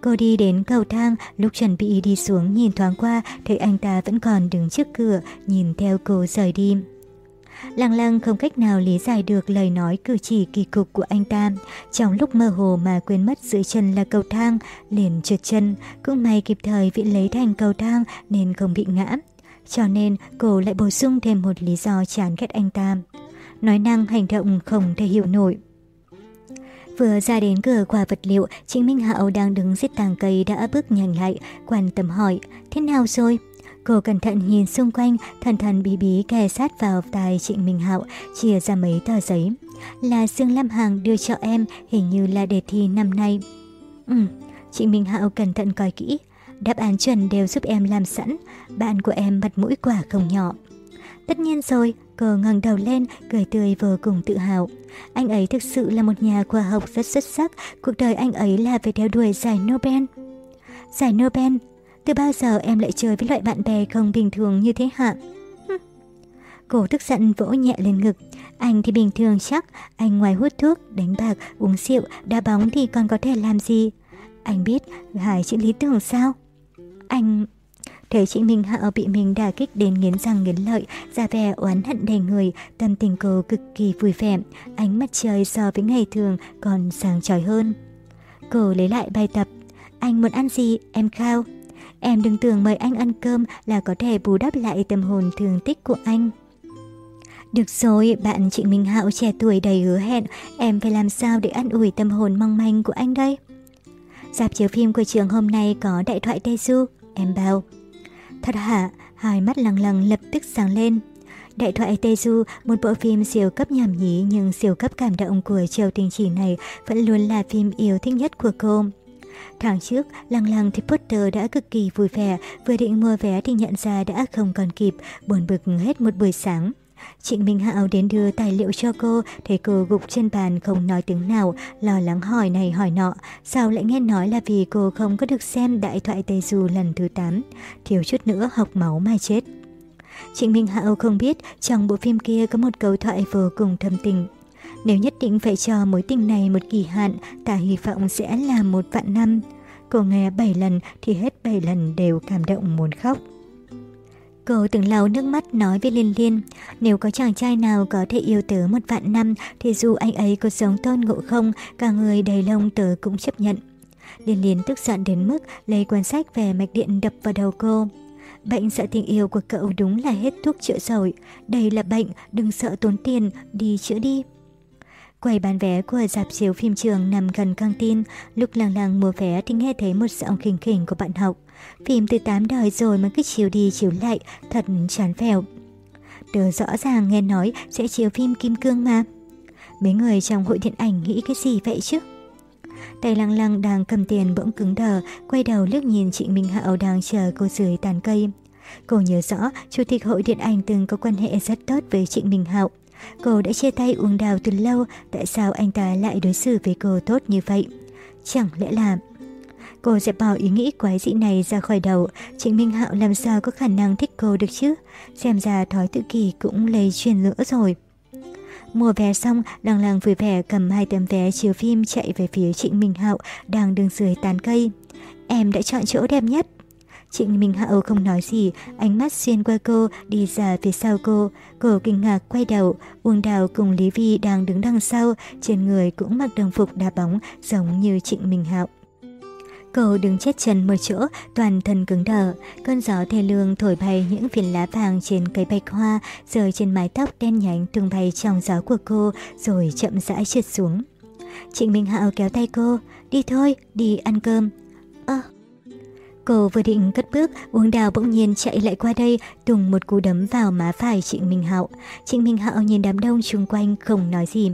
Cô đi đến cầu thang, lúc chuẩn bị đi xuống nhìn thoáng qua, thấy anh ta vẫn còn đứng trước cửa, nhìn theo cô rời đi. Lăng lăng không cách nào lý giải được lời nói cử chỉ kỳ cục của anh ta. Trong lúc mơ hồ mà quên mất dưới chân là cầu thang, liền trượt chân. Cũng may kịp thời vị lấy thành cầu thang nên không bị ngã. Cho nên cô lại bổ sung thêm một lý do chán ghét anh ta. Nói năng hành động không thể hiểu nổi. Vừa ra đến cửa quả vật liệu, Trịnh Minh Hạo đang đứng giết tàng cây đã bước nhanh lại, quan tâm hỏi, thế nào rồi? Cô cẩn thận nhìn xung quanh, thần thần bí bí kề sát vào tài Trịnh Minh Hạo, chia ra mấy tờ giấy. Là Dương Lam Hằng đưa cho em, hình như là đề thi năm nay. Ừ, Trịnh Minh Hạo cẩn thận coi kỹ. Đáp án chuẩn đều giúp em làm sẵn, bạn của em mặt mũi quả không nhỏ. Tất nhiên rồi, cô ngẩng đầu lên, cười tươi vô cùng tự hào. Anh ấy thực sự là một nhà khoa học rất xuất sắc, cuộc đời anh ấy là phải theo đuổi giải Nobel. Giải Nobel? Từ bao giờ em lại chơi với loại bạn bè không bình thường như thế hả? Cô tức giận vỗ nhẹ lên ngực. Anh thì bình thường chắc, anh ngoài hút thuốc, đánh bạc, uống rượu, đá bóng thì còn có thể làm gì? Anh biết hải chữ lý tưởng sao? Anh... Thấy chị Minh Hạo bị mình đả kích đến nghiến răng nghiến lợi, ra vẻ oán hận đầy người, tâm tình cô cực kỳ vui vẻ, ánh mắt trời so với ngày thường còn sáng chói hơn. Cô lấy lại bài tập, anh muốn ăn gì, em khao. Em đừng tưởng mời anh ăn cơm là có thể bù đắp lại tâm hồn thương tích của anh. Được rồi, bạn Trịnh Minh Hạo trẻ tuổi đầy hứa hẹn, em phải làm sao để ăn ủi tâm hồn mong manh của anh đây? Dạp chiếu phim của trường hôm nay có đại thoại Tây Du, em bảo. Thật hả? Hai mắt lằng lằng lập tức sáng lên. Đại thoại Tây Du, một bộ phim siêu cấp nhảm nhí nhưng siêu cấp cảm động của Triều Tình Chỉ này vẫn luôn là phim yêu thích nhất của cô. Tháng trước, Lăng Lăng thì Potter đã cực kỳ vui vẻ, vừa định mua vé thì nhận ra đã không còn kịp, buồn bực hết một buổi sáng. Trịnh Minh Hạo đến đưa tài liệu cho cô, thấy cô gục trên bàn không nói tiếng nào, lo lắng hỏi này hỏi nọ. Sao lại nghe nói là vì cô không có được xem đại thoại Tây Du lần thứ 8, thiếu chút nữa học máu mà chết. Trịnh Minh Hạo không biết trong bộ phim kia có một câu thoại vô cùng thâm tình. Nếu nhất định phải cho mối tình này một kỳ hạn, ta hy vọng sẽ là một vạn năm. Cô nghe 7 lần thì hết 7 lần đều cảm động muốn khóc. Cô từng lau nước mắt nói với Liên Liên, nếu có chàng trai nào có thể yêu tớ một vạn năm thì dù anh ấy có sống tôn ngộ không, cả người đầy lông tớ cũng chấp nhận. Liên Liên tức giận đến mức lấy cuốn sách về mạch điện đập vào đầu cô. Bệnh sợ tình yêu của cậu đúng là hết thuốc chữa rồi. Đây là bệnh, đừng sợ tốn tiền, đi chữa đi. Quầy bán vé của dạp chiếu phim trường nằm gần căng tin, lúc lằng lằng mua vé thì nghe thấy một giọng khinh khỉnh của bạn học. Phim từ 8 đời rồi mà cứ chiếu đi chiếu lại, thật chán phèo. Tớ rõ ràng nghe nói sẽ chiếu phim Kim Cương mà. Mấy người trong hội điện ảnh nghĩ cái gì vậy chứ? Tay lăng lăng đang cầm tiền bỗng cứng đờ, quay đầu liếc nhìn chị Minh Hạo đang chờ cô dưới tàn cây. Cô nhớ rõ, Chủ tịch hội điện ảnh từng có quan hệ rất tốt với Trịnh Minh Hạo. Cô đã chia tay Uông Đào từ lâu, tại sao anh ta lại đối xử với cô tốt như vậy? Chẳng lẽ là... Cô dẹp bỏ ý nghĩ quái dị này ra khỏi đầu, Trịnh Minh Hạo làm sao có khả năng thích cô được chứ? Xem ra thói tự kỷ cũng lây truyền nữa rồi. Mua vé xong, Đằng lăng vui vẻ cầm hai tấm vé chiếu phim chạy về phía Trịnh Minh Hạo đang đứng dưới tán cây. Em đã chọn chỗ đẹp nhất. Trịnh Minh Hạo không nói gì, ánh mắt xuyên qua cô, đi ra phía sau cô. Cô kinh ngạc quay đầu, Uông Đào cùng Lý Vi đang đứng đằng sau, trên người cũng mặc đồng phục đá bóng giống như Trịnh Minh Hạo. Cô đứng chết chân một chỗ, toàn thân cứng đờ. Cơn gió thê lương thổi bay những phiến lá vàng trên cây bạch hoa, rơi trên mái tóc đen nhánh tung bay trong gió của cô, rồi chậm rãi trượt xuống. Trịnh Minh Hạo kéo tay cô, đi thôi, đi ăn cơm. Ơ, Cô vừa định cất bước, Uông Đào bỗng nhiên chạy lại qua đây, tùng một cú đấm vào má phải Trịnh Minh Hạo. Trịnh Minh Hạo nhìn đám đông xung quanh không nói gì.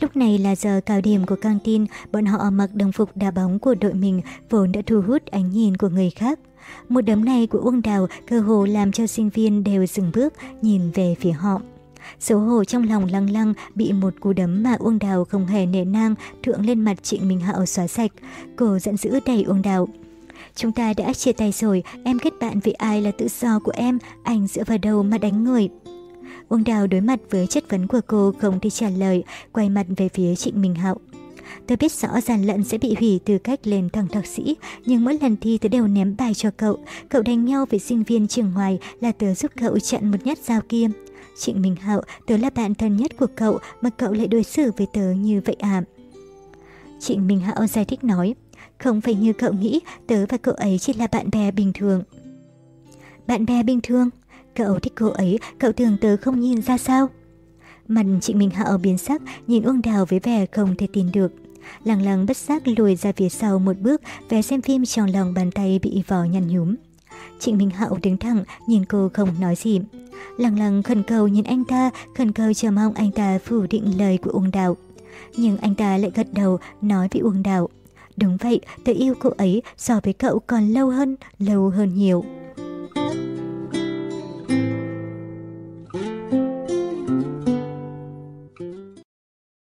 Lúc này là giờ cao điểm của căng tin, bọn họ mặc đồng phục đá bóng của đội mình vốn đã thu hút ánh nhìn của người khác. Một đấm này của Uông Đào cơ hồ làm cho sinh viên đều dừng bước nhìn về phía họ. Xấu hổ trong lòng lăng lăng bị một cú đấm mà Uông Đào không hề nể nang thượng lên mặt Trịnh Minh Hạo xóa sạch. Cô giận dữ đẩy Uông Đào. Chúng ta đã chia tay rồi, em kết bạn với ai là tự do của em, anh dựa vào đầu mà đánh người. Uông Đào đối mặt với chất vấn của cô không thể trả lời, quay mặt về phía Trịnh Minh Hạo. tôi biết rõ giàn lận sẽ bị hủy tư cách lên thằng thạc sĩ, nhưng mỗi lần thi tớ đều ném bài cho cậu. Cậu đánh nhau với sinh viên trường ngoài là tớ giúp cậu chặn một nhát dao kia. Trịnh Minh Hạo, tớ là bạn thân nhất của cậu mà cậu lại đối xử với tớ như vậy à? Trịnh Minh Hạo giải thích nói, không phải như cậu nghĩ, tớ và cậu ấy chỉ là bạn bè bình thường. Bạn bè bình thường? Cậu thích cô ấy, cậu tưởng tớ không nhìn ra sao? Mặt Trịnh Minh Hạo biến sắc, nhìn Uông Đào với vẻ không thể tin được. Lăng lăng bất giác lùi ra phía sau một bước, vẻ xem phim trong lòng bàn tay bị vò nhăn nhúm. Trịnh Minh Hạo đứng thẳng, nhìn cô không nói gì. Lăng lăng khẩn cầu nhìn anh ta, khẩn cầu chờ mong anh ta phủ định lời của Uông Đào. Nhưng anh ta lại gật đầu, nói với Uông Đào. Đúng vậy, tôi yêu cô ấy so với cậu còn lâu hơn, lâu hơn nhiều.